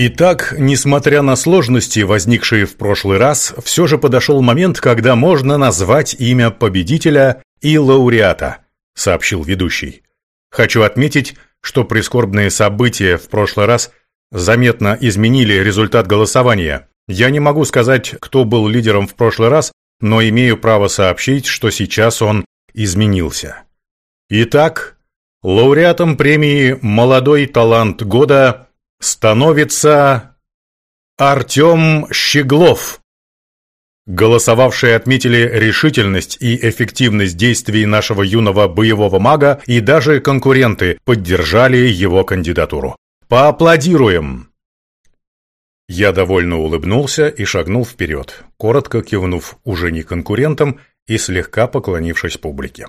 Итак, несмотря на сложности, возникшие в прошлый раз, все же подошел момент, когда можно назвать имя победителя и лауреата, сообщил ведущий. Хочу отметить, что прискорбные события в прошлый раз заметно изменили результат голосования. Я не могу сказать, кто был лидером в прошлый раз, но имею право сообщить, что сейчас он изменился. Итак, лауреатом премии «Молодой талант года» становится Артем Щеглов. Голосовавшие отметили решительность и эффективность действий нашего юного боевого мага, и даже конкуренты поддержали его кандидатуру. Поаплодируем! Я довольно улыбнулся и шагнул вперед, коротко кивнув уже не конкурентам и слегка поклонившись публике.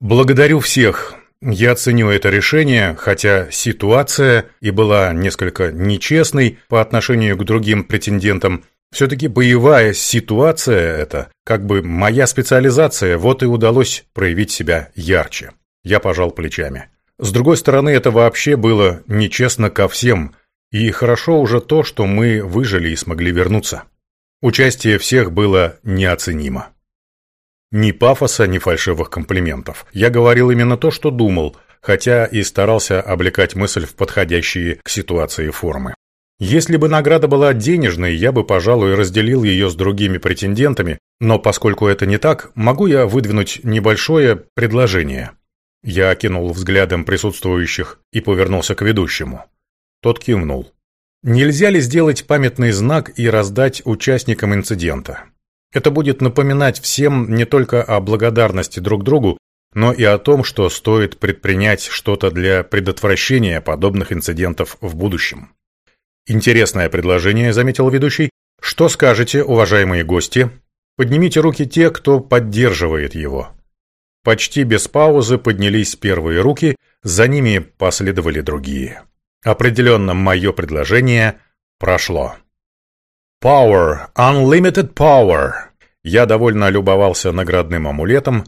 «Благодарю всех, я ценю это решение, хотя ситуация и была несколько нечестной по отношению к другим претендентам. Все-таки боевая ситуация это, как бы моя специализация, вот и удалось проявить себя ярче. Я пожал плечами. С другой стороны, это вообще было нечестно ко всем, и хорошо уже то, что мы выжили и смогли вернуться. Участие всех было неоценимо. Ни пафоса, ни фальшивых комплиментов. Я говорил именно то, что думал, хотя и старался облекать мысль в подходящие к ситуации формы. Если бы награда была денежной, я бы, пожалуй, разделил ее с другими претендентами, но поскольку это не так, могу я выдвинуть небольшое предложение. Я окинул взглядом присутствующих и повернулся к ведущему. Тот кивнул. Нельзя ли сделать памятный знак и раздать участникам инцидента? Это будет напоминать всем не только о благодарности друг другу, но и о том, что стоит предпринять что-то для предотвращения подобных инцидентов в будущем. Интересное предложение, заметил ведущий. Что скажете, уважаемые гости? Поднимите руки те, кто поддерживает его. Почти без паузы поднялись первые руки, за ними последовали другие. Определенно мое предложение прошло. Power, Unlimited Power. Я довольно любовался наградным амулетом.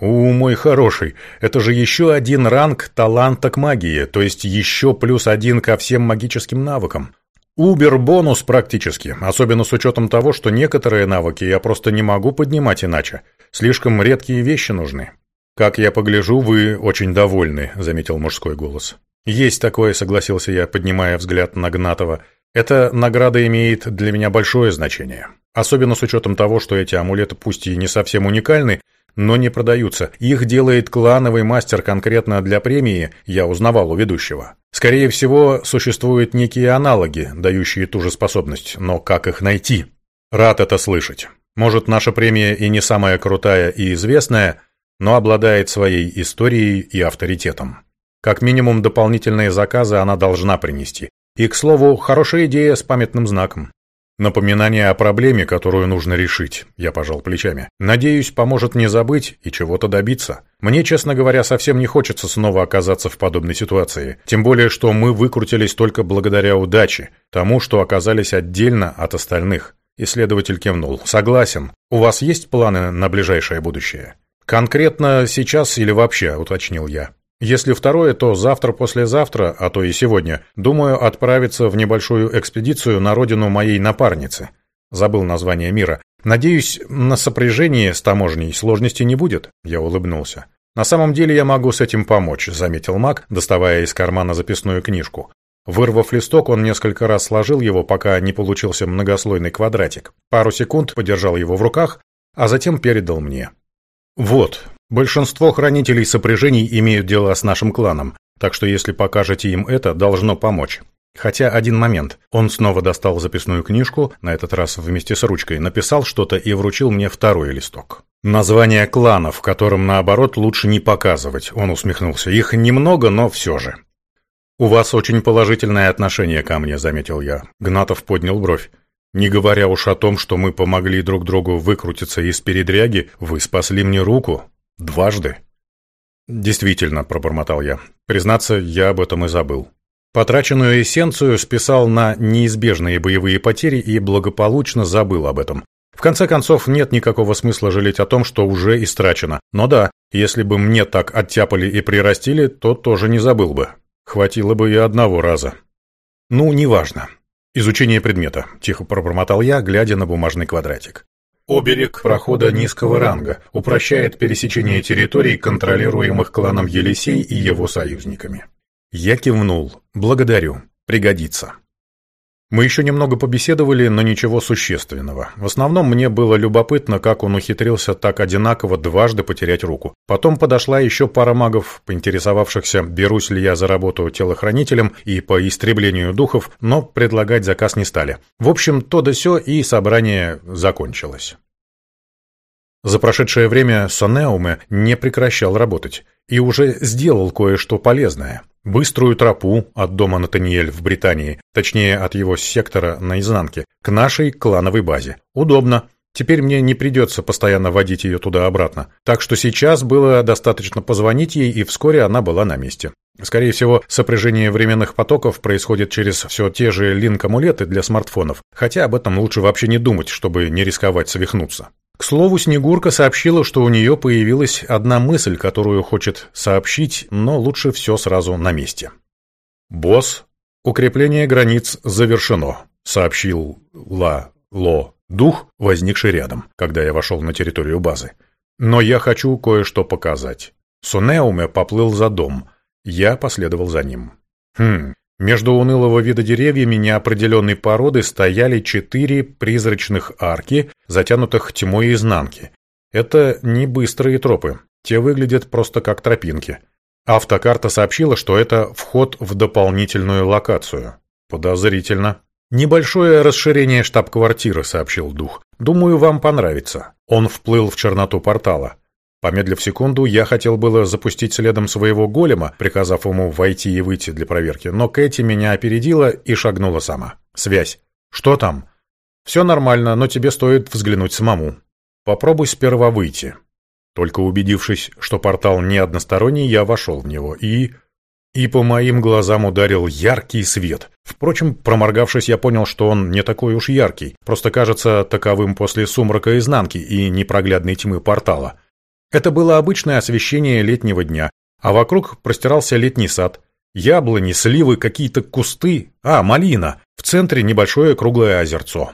У, мой хороший, это же еще один ранг таланта к магии, то есть еще плюс один ко всем магическим навыкам. Убер-бонус практически, особенно с учетом того, что некоторые навыки я просто не могу поднимать иначе. Слишком редкие вещи нужны. «Как я погляжу, вы очень довольны», — заметил мужской голос. «Есть такое», — согласился я, поднимая взгляд на Гнатова. Эта награда имеет для меня большое значение. Особенно с учетом того, что эти амулеты пусть и не совсем уникальны, но не продаются. Их делает клановый мастер конкретно для премии, я узнавал у ведущего. Скорее всего, существуют некие аналоги, дающие ту же способность, но как их найти? Рад это слышать. Может, наша премия и не самая крутая и известная, но обладает своей историей и авторитетом. Как минимум дополнительные заказы она должна принести. И, к слову, хорошая идея с памятным знаком. Напоминание о проблеме, которую нужно решить, я пожал плечами. Надеюсь, поможет не забыть и чего-то добиться. Мне, честно говоря, совсем не хочется снова оказаться в подобной ситуации. Тем более, что мы выкрутились только благодаря удаче, тому, что оказались отдельно от остальных. Исследователь кивнул. Согласен. У вас есть планы на ближайшее будущее? Конкретно сейчас или вообще, уточнил я. Если второе, то завтра-послезавтра, а то и сегодня, думаю отправиться в небольшую экспедицию на родину моей напарницы. Забыл название мира. Надеюсь, на сопряжении с таможней сложности не будет, я улыбнулся. На самом деле я могу с этим помочь, заметил Мак, доставая из кармана записную книжку. Вырвав листок, он несколько раз сложил его, пока не получился многослойный квадратик. Пару секунд подержал его в руках, а затем передал мне. Вот, Большинство хранителей сопряжений имеют дело с нашим кланом, так что если покажете им это, должно помочь. Хотя один момент. Он снова достал записную книжку, на этот раз вместе с ручкой, написал что-то и вручил мне второй листок. Название кланов, которым, наоборот, лучше не показывать, он усмехнулся. Их немного, но все же. «У вас очень положительное отношение ко мне», — заметил я. Гнатов поднял бровь. «Не говоря уж о том, что мы помогли друг другу выкрутиться из передряги, вы спасли мне руку. Дважды? Действительно, пробормотал я. Признаться, я об этом и забыл. Потраченную эссенцию списал на неизбежные боевые потери и благополучно забыл об этом. В конце концов, нет никакого смысла жалеть о том, что уже истрачено. Но да, если бы мне так оттяпали и прирастили, то тоже не забыл бы. Хватило бы и одного раза. Ну, неважно. «Изучение предмета», — тихо пробормотал я, глядя на бумажный квадратик. Оберег прохода низкого ранга упрощает пересечение территорий, контролируемых кланом Елисей и его союзниками. Я кивнул. «Благодарю. Пригодится». Мы еще немного побеседовали, но ничего существенного. В основном мне было любопытно, как он ухитрился так одинаково дважды потерять руку. Потом подошла еще пара магов, поинтересовавшихся, берусь ли я за работу телохранителем и по истреблению духов, но предлагать заказ не стали. В общем, то да сё, и собрание закончилось. За прошедшее время Сонеуме не прекращал работать и уже сделал кое-что полезное. Быструю тропу от дома Натаниэль в Британии, точнее от его сектора на изнанке, к нашей клановой базе. Удобно. Теперь мне не придется постоянно водить ее туда-обратно. Так что сейчас было достаточно позвонить ей, и вскоре она была на месте. Скорее всего, сопряжение временных потоков происходит через все те же линк-амулеты для смартфонов, хотя об этом лучше вообще не думать, чтобы не рисковать свихнуться. К слову, Снегурка сообщила, что у нее появилась одна мысль, которую хочет сообщить, но лучше все сразу на месте. «Босс, укрепление границ завершено», — сообщил Ла Ло дух, возникший рядом, когда я вошел на территорию базы. «Но я хочу кое-что показать». Сунеуме поплыл за дом. Я последовал за ним. «Хм, между унылого вида деревьями неопределенной породы стояли четыре призрачных арки, затянутых тьмой изнанки. Это не быстрые тропы, те выглядят просто как тропинки. Автокарта сообщила, что это вход в дополнительную локацию. Подозрительно. «Небольшое расширение штаб-квартиры», — сообщил дух. «Думаю, вам понравится». Он вплыл в черноту портала. Помедлив секунду, я хотел было запустить следом своего голема, приказав ему войти и выйти для проверки, но Кэти меня опередила и шагнула сама. «Связь. Что там?» «Все нормально, но тебе стоит взглянуть самому. Попробуй сперва выйти». Только убедившись, что портал не односторонний, я вошел в него и... И по моим глазам ударил яркий свет. Впрочем, проморгавшись, я понял, что он не такой уж яркий, просто кажется таковым после сумрака изнанки и непроглядной тьмы портала. Это было обычное освещение летнего дня, а вокруг простирался летний сад. Яблони, сливы, какие-то кусты. А, малина. В центре небольшое круглое озерцо.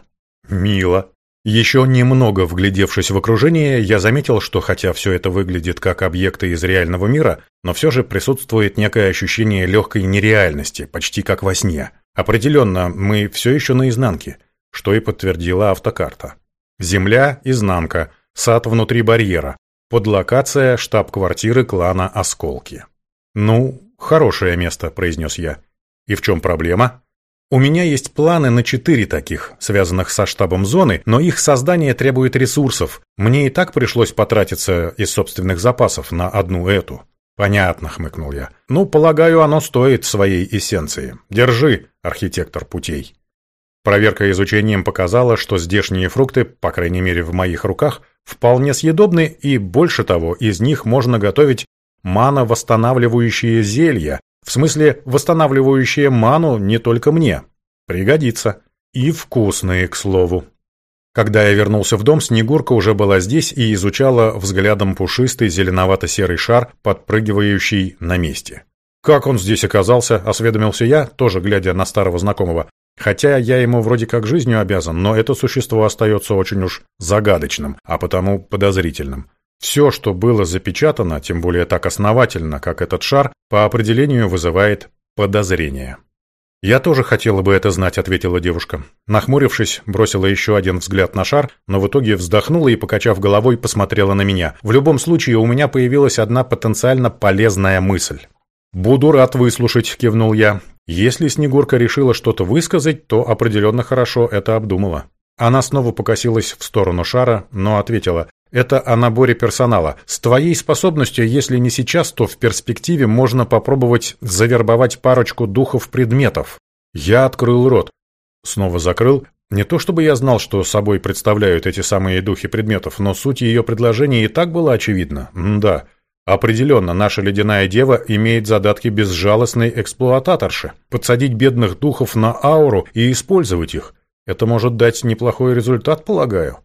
Мило. Еще немного вглядевшись в окружение, я заметил, что хотя все это выглядит как объекты из реального мира, но все же присутствует некое ощущение легкой нереальности, почти как во сне. Определенно, мы все еще на изнанке, что и подтвердила автокарта. Земля – изнанка, сад внутри барьера, Подлокация штаб-квартиры клана Осколки. «Ну, хорошее место», — произнес я. «И в чем проблема?» «У меня есть планы на четыре таких, связанных со штабом зоны, но их создание требует ресурсов. Мне и так пришлось потратиться из собственных запасов на одну эту». «Понятно», — хмыкнул я. «Ну, полагаю, оно стоит своей эссенции. Держи, архитектор путей». Проверка изучением показала, что здешние фрукты, по крайней мере в моих руках, вполне съедобны и, больше того, из них можно готовить мано-восстанавливающие зелья, в смысле восстанавливающие ману не только мне. Пригодится. И вкусные, к слову. Когда я вернулся в дом, Снегурка уже была здесь и изучала взглядом пушистый зеленовато-серый шар, подпрыгивающий на месте. «Как он здесь оказался?» – осведомился я, тоже глядя на старого знакомого. Хотя я ему вроде как жизнью обязан, но это существо остается очень уж загадочным, а потому подозрительным. Все, что было запечатано, тем более так основательно, как этот шар, по определению вызывает подозрение. «Я тоже хотела бы это знать», — ответила девушка. Нахмурившись, бросила еще один взгляд на шар, но в итоге вздохнула и, покачав головой, посмотрела на меня. В любом случае, у меня появилась одна потенциально полезная мысль. «Буду рад выслушать», — кивнул я. Если Снегурка решила что-то высказать, то определенно хорошо это обдумала. Она снова покосилась в сторону шара, но ответила, «Это о наборе персонала. С твоей способностью, если не сейчас, то в перспективе можно попробовать завербовать парочку духов-предметов». Я открыл рот. Снова закрыл. Не то чтобы я знал, что собой представляют эти самые духи предметов, но суть ее предложения и так была очевидна. М да. Определенно, наша ледяная дева имеет задатки безжалостной эксплуататорши. Подсадить бедных духов на ауру и использовать их. Это может дать неплохой результат, полагаю.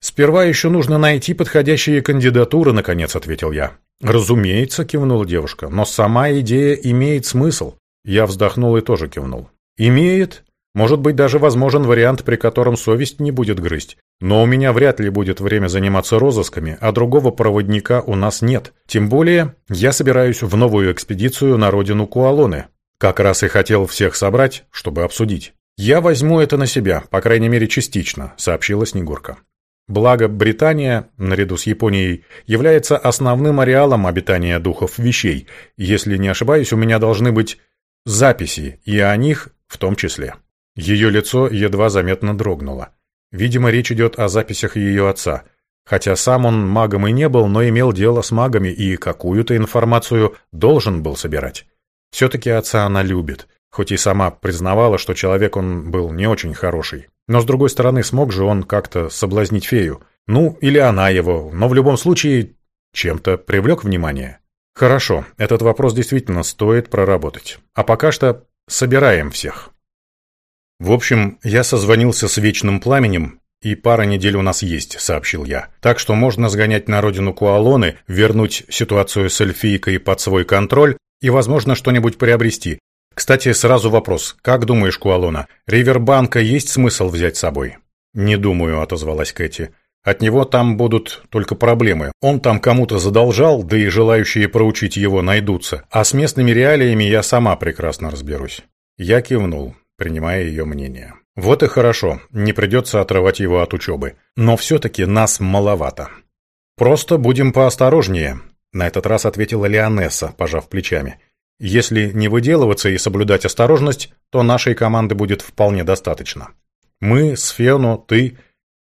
Сперва еще нужно найти подходящие кандидатуры, наконец ответил я. Разумеется, кивнула девушка, но сама идея имеет смысл. Я вздохнул и тоже кивнул. Имеет, Может быть, даже возможен вариант, при котором совесть не будет грызть. Но у меня вряд ли будет время заниматься розысками, а другого проводника у нас нет. Тем более, я собираюсь в новую экспедицию на родину Куалоны. Как раз и хотел всех собрать, чтобы обсудить. «Я возьму это на себя, по крайней мере частично», — сообщила Снегурка. Благо, Британия, наряду с Японией, является основным ареалом обитания духов вещей. Если не ошибаюсь, у меня должны быть записи, и о них в том числе. Ее лицо едва заметно дрогнуло. Видимо, речь идет о записях ее отца. Хотя сам он магом и не был, но имел дело с магами и какую-то информацию должен был собирать. Все-таки отца она любит, хоть и сама признавала, что человек он был не очень хороший. Но, с другой стороны, смог же он как-то соблазнить фею. Ну, или она его, но в любом случае чем-то привлек внимание. Хорошо, этот вопрос действительно стоит проработать. А пока что собираем всех. «В общем, я созвонился с Вечным Пламенем, и пара недель у нас есть», — сообщил я. «Так что можно сгонять на родину Куалоны, вернуть ситуацию с эльфийкой под свой контроль и, возможно, что-нибудь приобрести. Кстати, сразу вопрос. Как думаешь, Куалона, Ривербанка есть смысл взять с собой?» «Не думаю», — отозвалась Кэти. «От него там будут только проблемы. Он там кому-то задолжал, да и желающие проучить его найдутся. А с местными реалиями я сама прекрасно разберусь». Я кивнул принимая ее мнение. Вот и хорошо, не придется отрывать его от учебы. Но все-таки нас маловато. Просто будем поосторожнее, на этот раз ответила Леонесса, пожав плечами. Если не выделываться и соблюдать осторожность, то нашей команды будет вполне достаточно. Мы, Сфену, ты...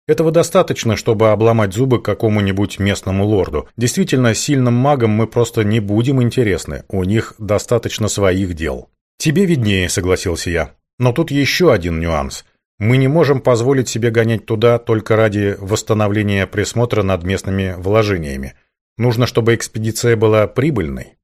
Этого достаточно, чтобы обломать зубы какому-нибудь местному лорду. Действительно, сильным магам мы просто не будем интересны, у них достаточно своих дел. «Тебе виднее», — согласился я. Но тут еще один нюанс. Мы не можем позволить себе гонять туда только ради восстановления присмотра над местными вложениями. Нужно, чтобы экспедиция была прибыльной.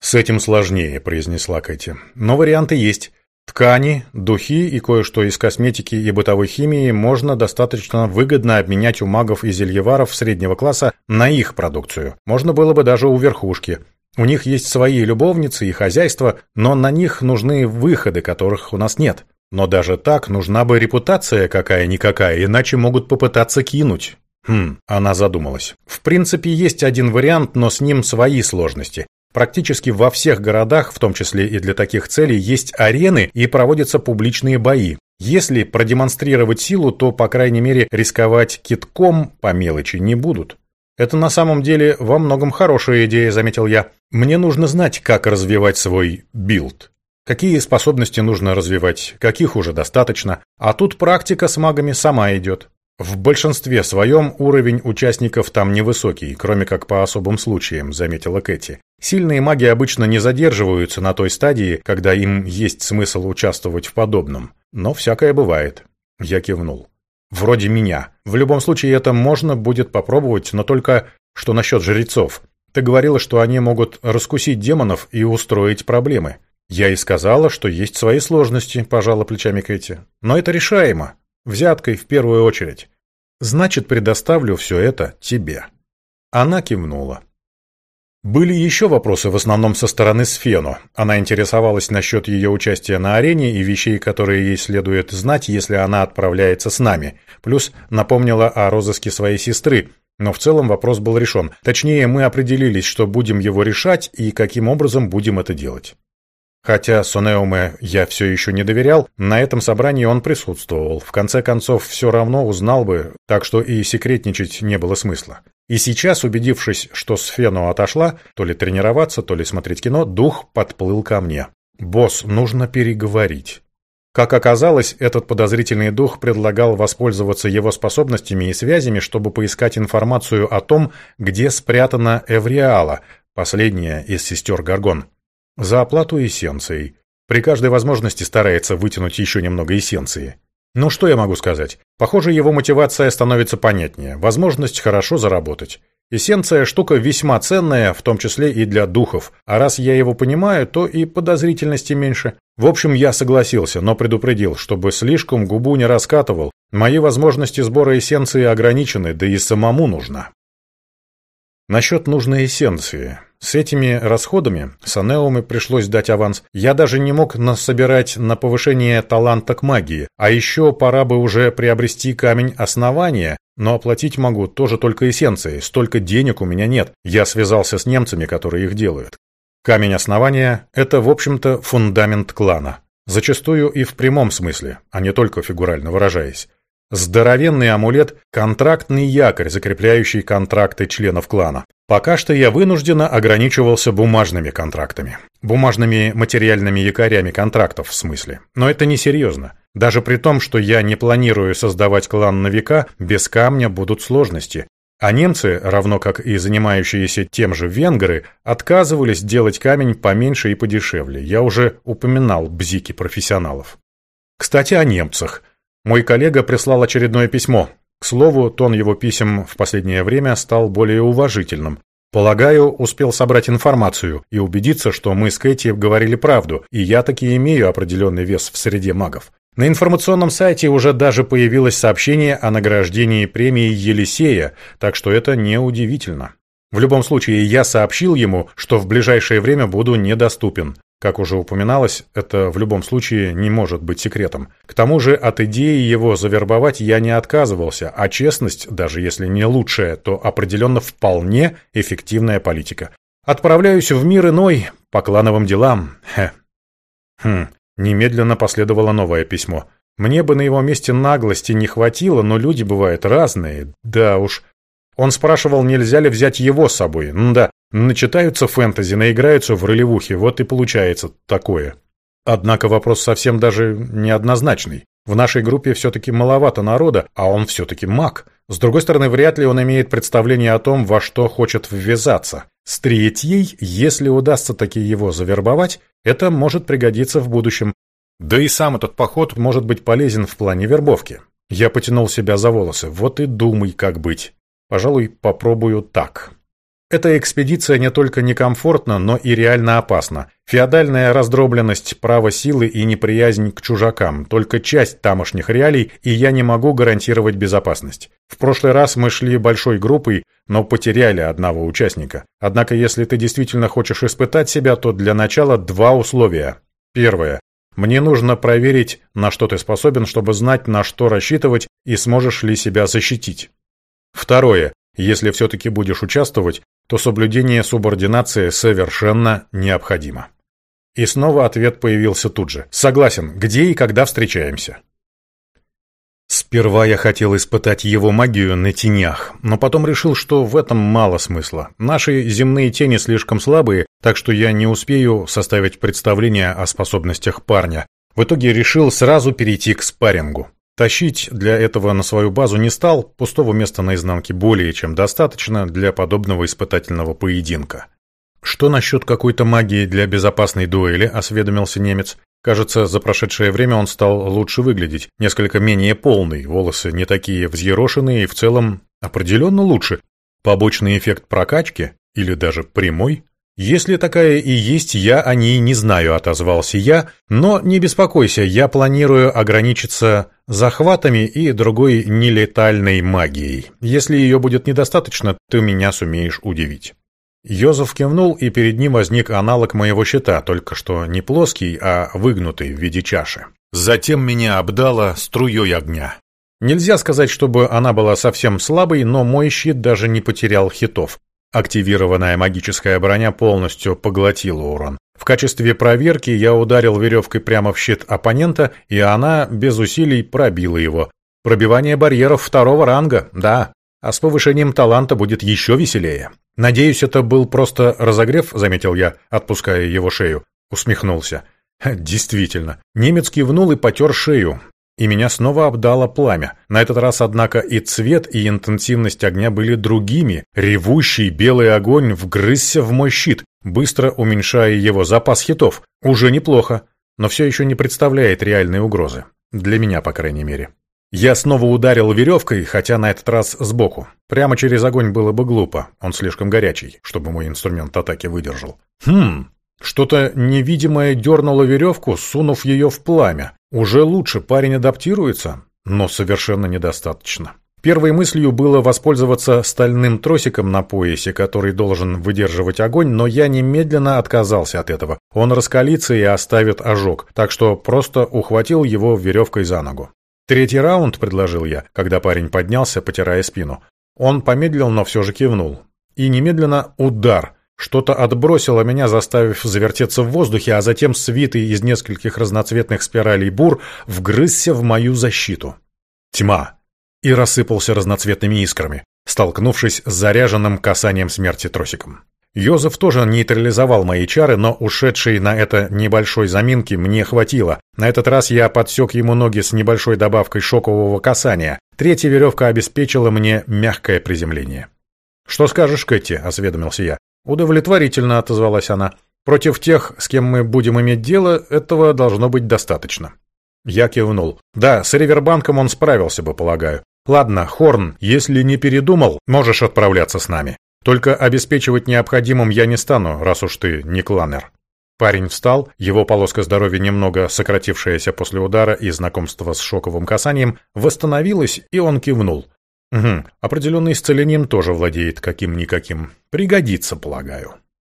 «С этим сложнее», — произнесла Кэти. «Но варианты есть. Ткани, духи и кое-что из косметики и бытовой химии можно достаточно выгодно обменять у магов и зельеваров среднего класса на их продукцию. Можно было бы даже у верхушки. У них есть свои любовницы и хозяйства, но на них нужны выходы, которых у нас нет. Но даже так нужна бы репутация какая-никакая, иначе могут попытаться кинуть. Хм, она задумалась. В принципе, есть один вариант, но с ним свои сложности. Практически во всех городах, в том числе и для таких целей, есть арены и проводятся публичные бои. Если продемонстрировать силу, то, по крайней мере, рисковать китком по мелочи не будут. Это на самом деле во многом хорошая идея, заметил я. Мне нужно знать, как развивать свой билд. Какие способности нужно развивать, каких уже достаточно. А тут практика с магами сама идет. В большинстве своем уровень участников там невысокий, кроме как по особым случаям, заметила Кэти. Сильные маги обычно не задерживаются на той стадии, когда им есть смысл участвовать в подобном. Но всякое бывает. Я кивнул. Вроде меня. В любом случае это можно будет попробовать, но только что насчет жрецов. Ты говорила, что они могут раскусить демонов и устроить проблемы. Я и сказала, что есть свои сложности, пожала плечами Кэти. Но это решаемо. Взяткой в первую очередь. Значит, предоставлю все это тебе. Она кивнула. Были еще вопросы, в основном со стороны Сфену. Она интересовалась насчет ее участия на арене и вещей, которые ей следует знать, если она отправляется с нами. Плюс напомнила о розыске своей сестры. Но в целом вопрос был решен. Точнее, мы определились, что будем его решать и каким образом будем это делать. Хотя Сонеуме я все еще не доверял, на этом собрании он присутствовал. В конце концов, все равно узнал бы, так что и секретничать не было смысла. И сейчас, убедившись, что Сфену отошла, то ли тренироваться, то ли смотреть кино, дух подплыл ко мне. «Босс, нужно переговорить». Как оказалось, этот подозрительный дух предлагал воспользоваться его способностями и связями, чтобы поискать информацию о том, где спрятана Эвриала, последняя из сестер Гаргон. За оплату эссенцией. При каждой возможности старается вытянуть еще немного эссенции. Ну что я могу сказать? Похоже, его мотивация становится понятнее. Возможность хорошо заработать. Эссенция – штука весьма ценная, в том числе и для духов. А раз я его понимаю, то и подозрительности меньше. В общем, я согласился, но предупредил, чтобы слишком губу не раскатывал. Мои возможности сбора эссенции ограничены, да и самому нужно. Насчет нужной эссенции. С этими расходами Санеуме пришлось дать аванс. Я даже не мог насобирать на повышение таланта к магии. А еще пора бы уже приобрести камень основания, но оплатить могу тоже только эссенцией. Столько денег у меня нет. Я связался с немцами, которые их делают. Камень основания – это, в общем-то, фундамент клана. Зачастую и в прямом смысле, а не только фигурально выражаясь. Здоровенный амулет – контрактный якорь, закрепляющий контракты членов клана. Пока что я вынужденно ограничивался бумажными контрактами. Бумажными материальными якорями контрактов в смысле. Но это несерьезно. Даже при том, что я не планирую создавать клан на века, без камня будут сложности. А немцы, равно как и занимающиеся тем же венгры, отказывались делать камень поменьше и подешевле. Я уже упоминал бзики профессионалов. Кстати, о немцах – мой коллега прислал очередное письмо. К слову, тон его писем в последнее время стал более уважительным. Полагаю, успел собрать информацию и убедиться, что мы с Кэти говорили правду, и я таки имею определенный вес в среде магов. На информационном сайте уже даже появилось сообщение о награждении премии Елисея, так что это неудивительно. В любом случае, я сообщил ему, что в ближайшее время буду недоступен. Как уже упоминалось, это в любом случае не может быть секретом. К тому же от идеи его завербовать я не отказывался, а честность, даже если не лучшая, то определенно вполне эффективная политика. Отправляюсь в мир иной, по клановым делам. Хе. Хм, немедленно последовало новое письмо. Мне бы на его месте наглости не хватило, но люди бывают разные. Да уж. Он спрашивал, нельзя ли взять его с собой. М да, Начитаются фэнтези, наиграются в ролевухи, вот и получается такое. Однако вопрос совсем даже неоднозначный. В нашей группе все-таки маловато народа, а он все-таки маг. С другой стороны, вряд ли он имеет представление о том, во что хочет ввязаться. С третьей, если удастся таки его завербовать, это может пригодиться в будущем. Да и сам этот поход может быть полезен в плане вербовки. Я потянул себя за волосы, вот и думай, как быть. Пожалуй, попробую так. Эта экспедиция не только некомфортна, но и реально опасна. Феодальная раздробленность, право силы и неприязнь к чужакам – только часть тамошних реалий, и я не могу гарантировать безопасность. В прошлый раз мы шли большой группой, но потеряли одного участника. Однако, если ты действительно хочешь испытать себя, то для начала два условия. Первое. Мне нужно проверить, на что ты способен, чтобы знать, на что рассчитывать и сможешь ли себя защитить. Второе. Если все-таки будешь участвовать, то соблюдение субординации совершенно необходимо. И снова ответ появился тут же. Согласен, где и когда встречаемся? Сперва я хотел испытать его магию на тенях, но потом решил, что в этом мало смысла. Наши земные тени слишком слабые, так что я не успею составить представление о способностях парня. В итоге решил сразу перейти к спаррингу. Тащить для этого на свою базу не стал, пустого места на изнанке более чем достаточно для подобного испытательного поединка. «Что насчет какой-то магии для безопасной дуэли?» – осведомился немец. Кажется, за прошедшее время он стал лучше выглядеть, несколько менее полный, волосы не такие взъерошенные и в целом определенно лучше. Побочный эффект прокачки или даже прямой? «Если такая и есть, я о ней не знаю», — отозвался я, «но не беспокойся, я планирую ограничиться захватами и другой нелетальной магией. Если ее будет недостаточно, ты меня сумеешь удивить». Йозеф кивнул, и перед ним возник аналог моего щита, только что не плоский, а выгнутый в виде чаши. Затем меня обдало струей огня. Нельзя сказать, чтобы она была совсем слабой, но мой щит даже не потерял хитов. Активированная магическая броня полностью поглотила урон. В качестве проверки я ударил веревкой прямо в щит оппонента, и она без усилий пробила его. Пробивание барьеров второго ранга, да. А с повышением таланта будет еще веселее. Надеюсь, это был просто разогрев, заметил я, отпуская его шею. Усмехнулся. Действительно. Немец кивнул и потер шею и меня снова обдало пламя. На этот раз, однако, и цвет, и интенсивность огня были другими. Ревущий белый огонь вгрызся в мой щит, быстро уменьшая его запас хитов. Уже неплохо, но все еще не представляет реальной угрозы. Для меня, по крайней мере. Я снова ударил веревкой, хотя на этот раз сбоку. Прямо через огонь было бы глупо, он слишком горячий, чтобы мой инструмент атаки выдержал. Хм, что-то невидимое дернуло веревку, сунув ее в пламя. Уже лучше парень адаптируется, но совершенно недостаточно. Первой мыслью было воспользоваться стальным тросиком на поясе, который должен выдерживать огонь, но я немедленно отказался от этого. Он раскалится и оставит ожог, так что просто ухватил его веревкой за ногу. «Третий раунд», — предложил я, когда парень поднялся, потирая спину. Он помедлил, но все же кивнул. И немедленно удар. Что-то отбросило меня, заставив завертеться в воздухе, а затем свитый из нескольких разноцветных спиралей бур вгрызся в мою защиту. Тьма и рассыпался разноцветными искрами, столкнувшись с заряженным касанием смерти тросиком. Йозеф тоже нейтрализовал мои чары, но ушедшей на это небольшой заминки мне хватило. На этот раз я подсек ему ноги с небольшой добавкой шокового касания. Третья веревка обеспечила мне мягкое приземление. «Что скажешь, Кэти?» – осведомился я. «Удовлетворительно», – отозвалась она. «Против тех, с кем мы будем иметь дело, этого должно быть достаточно». Я кивнул. «Да, с Ривербанком он справился бы, полагаю. «Ладно, Хорн, если не передумал, можешь отправляться с нами. Только обеспечивать необходимым я не стану, раз уж ты не кланер». Парень встал, его полоска здоровья, немного сократившаяся после удара и знакомства с шоковым касанием, восстановилась, и он кивнул. «Угу, определенный исцелением тоже владеет каким-никаким. Пригодится, полагаю».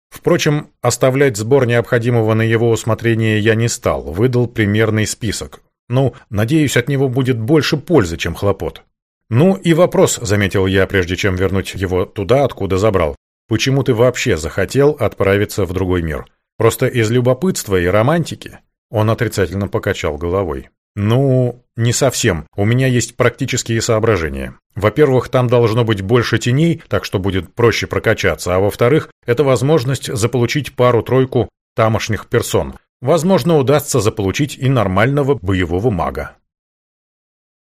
Впрочем, оставлять сбор необходимого на его усмотрение я не стал, выдал примерный список. Ну, надеюсь, от него будет больше пользы, чем хлопот. «Ну и вопрос», — заметил я, прежде чем вернуть его туда, откуда забрал. «Почему ты вообще захотел отправиться в другой мир? Просто из любопытства и романтики?» Он отрицательно покачал головой. «Ну, не совсем. У меня есть практические соображения. Во-первых, там должно быть больше теней, так что будет проще прокачаться, а во-вторых, это возможность заполучить пару-тройку тамошних персон. Возможно, удастся заполучить и нормального боевого мага.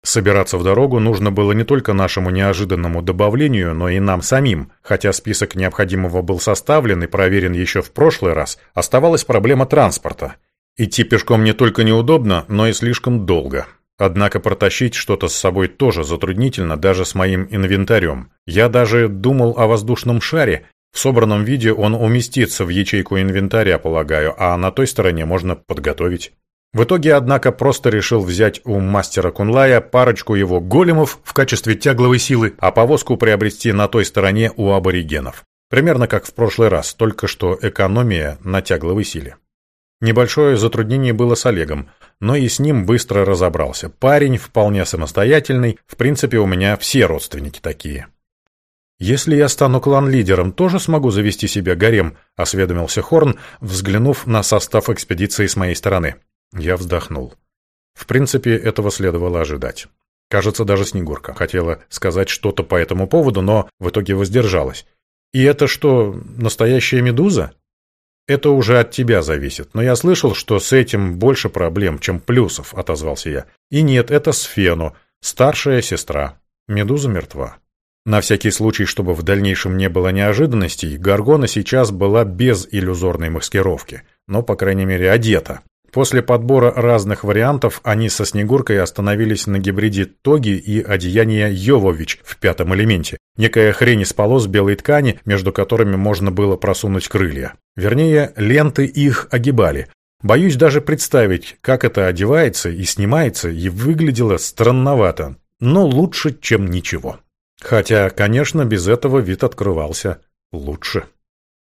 Собираться в дорогу нужно было не только нашему неожиданному добавлению, но и нам самим. Хотя список необходимого был составлен и проверен еще в прошлый раз, оставалась проблема транспорта. Идти пешком не только неудобно, но и слишком долго. Однако протащить что-то с собой тоже затруднительно даже с моим инвентарем. Я даже думал о воздушном шаре. В собранном виде он уместится в ячейку инвентаря, полагаю, а на той стороне можно подготовить. В итоге, однако, просто решил взять у мастера Кунлая парочку его големов в качестве тягловой силы, а повозку приобрести на той стороне у аборигенов. Примерно как в прошлый раз, только что экономия на тягловой силе. Небольшое затруднение было с Олегом, но и с ним быстро разобрался. Парень вполне самостоятельный, в принципе, у меня все родственники такие. «Если я стану клан-лидером, тоже смогу завести себе гарем», — осведомился Хорн, взглянув на состав экспедиции с моей стороны. Я вздохнул. В принципе, этого следовало ожидать. Кажется, даже Снегурка хотела сказать что-то по этому поводу, но в итоге воздержалась. «И это что, настоящая медуза?» «Это уже от тебя зависит, но я слышал, что с этим больше проблем, чем плюсов», — отозвался я. «И нет, это Сфену, старшая сестра. Медуза мертва». На всякий случай, чтобы в дальнейшем не было неожиданностей, Гаргона сейчас была без иллюзорной маскировки, но, по крайней мере, одета. После подбора разных вариантов они со Снегуркой остановились на гибриде тоги и одеяния Йовович в пятом элементе. Некая хрень из полос белой ткани, между которыми можно было просунуть крылья. Вернее, ленты их огибали. Боюсь даже представить, как это одевается и снимается, и выглядело странновато, но лучше, чем ничего. Хотя, конечно, без этого вид открывался лучше.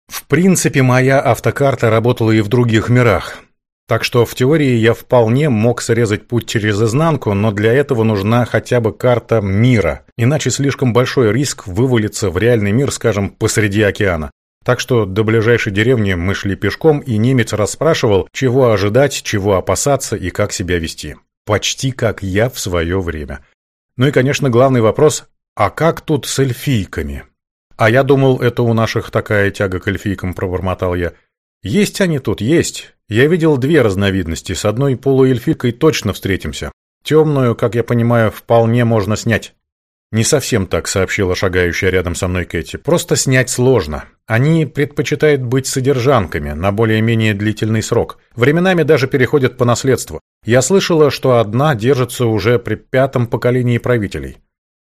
В принципе, моя автокарта работала и в других мирах. Так что в теории я вполне мог срезать путь через изнанку, но для этого нужна хотя бы карта мира, иначе слишком большой риск вывалиться в реальный мир, скажем, посреди океана. Так что до ближайшей деревни мы шли пешком, и немец расспрашивал, чего ожидать, чего опасаться и как себя вести. Почти как я в свое время. Ну и, конечно, главный вопрос, а как тут с эльфийками? А я думал, это у наших такая тяга к эльфийкам, пробормотал я. Есть они тут, есть. Я видел две разновидности, с одной полуэльфикой точно встретимся. Темную, как я понимаю, вполне можно снять. Не совсем так, сообщила шагающая рядом со мной Кэти. Просто снять сложно. Они предпочитают быть содержанками на более-менее длительный срок. Временами даже переходят по наследству. Я слышала, что одна держится уже при пятом поколении правителей.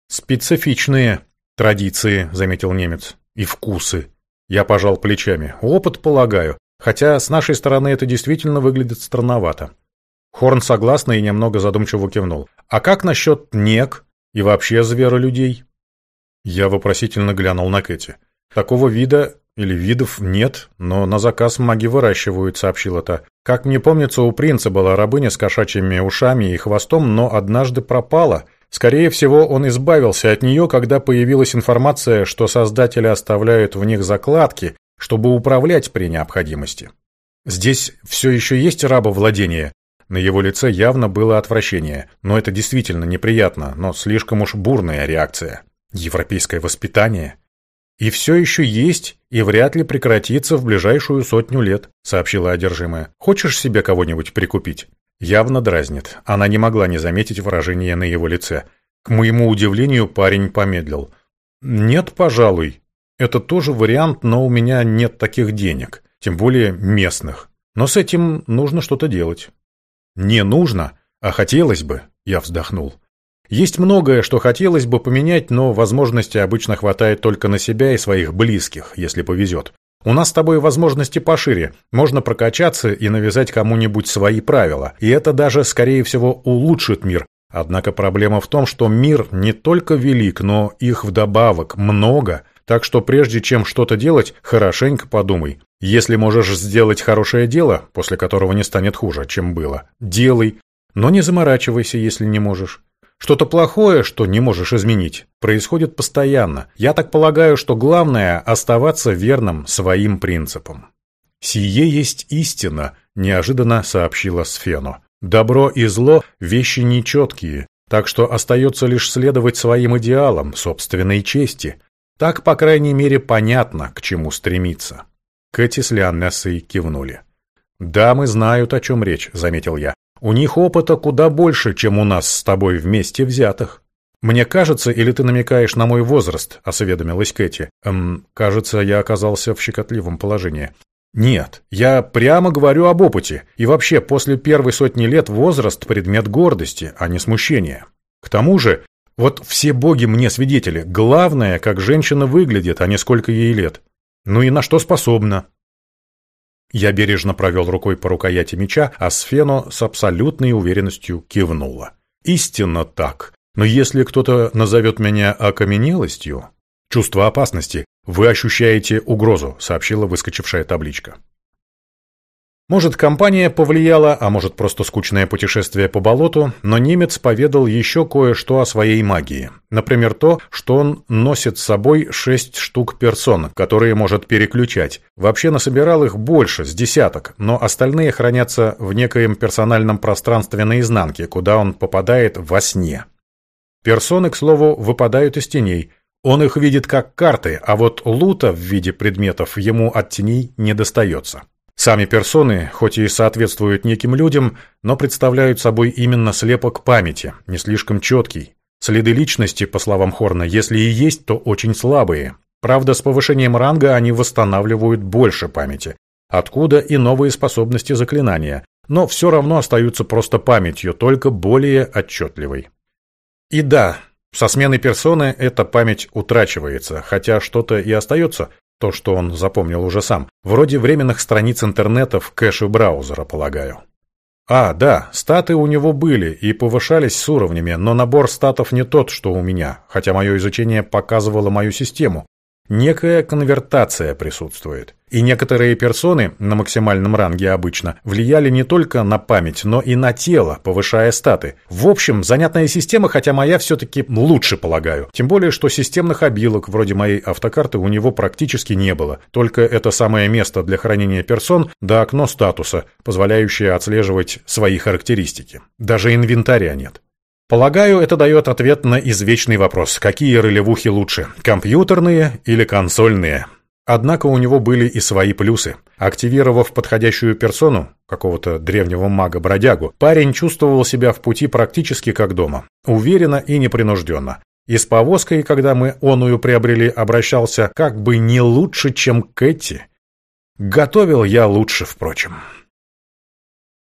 Специфичные традиции, заметил немец. И вкусы. Я пожал плечами. Опыт, полагаю. Хотя с нашей стороны это действительно выглядит странновато. Хорн согласно и немного задумчиво кивнул. А как насчет НЕК? И вообще зверолюдей?» Я вопросительно глянул на Кэти. «Такого вида или видов нет, но на заказ маги выращивают», — сообщила та. «Как мне помнится, у принца была рабыня с кошачьими ушами и хвостом, но однажды пропала. Скорее всего, он избавился от нее, когда появилась информация, что создатели оставляют в них закладки, чтобы управлять при необходимости. Здесь все еще есть рабовладение?» На его лице явно было отвращение, но это действительно неприятно, но слишком уж бурная реакция. Европейское воспитание. И все еще есть, и вряд ли прекратится в ближайшую сотню лет, сообщила одержимая. Хочешь себе кого-нибудь прикупить? Явно дразнит. Она не могла не заметить выражение на его лице. К моему удивлению, парень помедлил. «Нет, пожалуй. Это тоже вариант, но у меня нет таких денег, тем более местных. Но с этим нужно что-то делать». «Не нужно, а хотелось бы», — я вздохнул. Есть многое, что хотелось бы поменять, но возможности обычно хватает только на себя и своих близких, если повезет. У нас с тобой возможности пошире. Можно прокачаться и навязать кому-нибудь свои правила. И это даже, скорее всего, улучшит мир. Однако проблема в том, что мир не только велик, но их вдобавок много. Так что прежде чем что-то делать, хорошенько подумай. Если можешь сделать хорошее дело, после которого не станет хуже, чем было, делай. Но не заморачивайся, если не можешь. Что-то плохое, что не можешь изменить, происходит постоянно. Я так полагаю, что главное – оставаться верным своим принципам. «Сие есть истина», – неожиданно сообщила Сфено. «Добро и зло – вещи нечеткие, так что остается лишь следовать своим идеалам, собственной чести. Так, по крайней мере, понятно, к чему стремиться». Кэти с Лианнессой кивнули. «Дамы знают, о чем речь», — заметил я. У них опыта куда больше, чем у нас с тобой вместе взятых. Мне кажется, или ты намекаешь на мой возраст, осведомилась Кэти. Эм, кажется, я оказался в щекотливом положении. Нет, я прямо говорю об опыте. И вообще, после первой сотни лет возраст – предмет гордости, а не смущения. К тому же, вот все боги мне свидетели. Главное, как женщина выглядит, а не сколько ей лет. Ну и на что способна. Я бережно провел рукой по рукояти меча, а Сфено с абсолютной уверенностью кивнула. «Истинно так. Но если кто-то назовет меня окаменелостью...» «Чувство опасности. Вы ощущаете угрозу», — сообщила выскочившая табличка. Может, компания повлияла, а может, просто скучное путешествие по болоту, но немец поведал еще кое-что о своей магии. Например, то, что он носит с собой шесть штук персон, которые может переключать. Вообще насобирал их больше, с десяток, но остальные хранятся в некоем персональном пространстве наизнанке, куда он попадает во сне. Персоны, к слову, выпадают из теней. Он их видит как карты, а вот лута в виде предметов ему от теней не достается. Сами персоны, хоть и соответствуют неким людям, но представляют собой именно слепок памяти, не слишком четкий. Следы личности, по словам Хорна, если и есть, то очень слабые. Правда, с повышением ранга они восстанавливают больше памяти. Откуда и новые способности заклинания, но все равно остаются просто памятью, только более отчетливой. И да, со сменой персоны эта память утрачивается, хотя что-то и остается, то, что он запомнил уже сам. Вроде временных страниц интернета в кэше браузера, полагаю. А, да, статы у него были и повышались с уровнями, но набор статов не тот, что у меня, хотя мое изучение показывало мою систему. Некая конвертация присутствует. И некоторые персоны, на максимальном ранге обычно, влияли не только на память, но и на тело, повышая статы. В общем, занятная система, хотя моя все-таки лучше, полагаю. Тем более, что системных обилок, вроде моей автокарты, у него практически не было. Только это самое место для хранения персон, да окно статуса, позволяющее отслеживать свои характеристики. Даже инвентаря нет. Полагаю, это дает ответ на извечный вопрос, какие ролевухи лучше, компьютерные или консольные. Однако у него были и свои плюсы. Активировав подходящую персону, какого-то древнего мага-бродягу, парень чувствовал себя в пути практически как дома. Уверенно и непринужденно. И с повозкой, когда мы оную приобрели, обращался как бы не лучше, чем Кэти. Готовил я лучше, впрочем.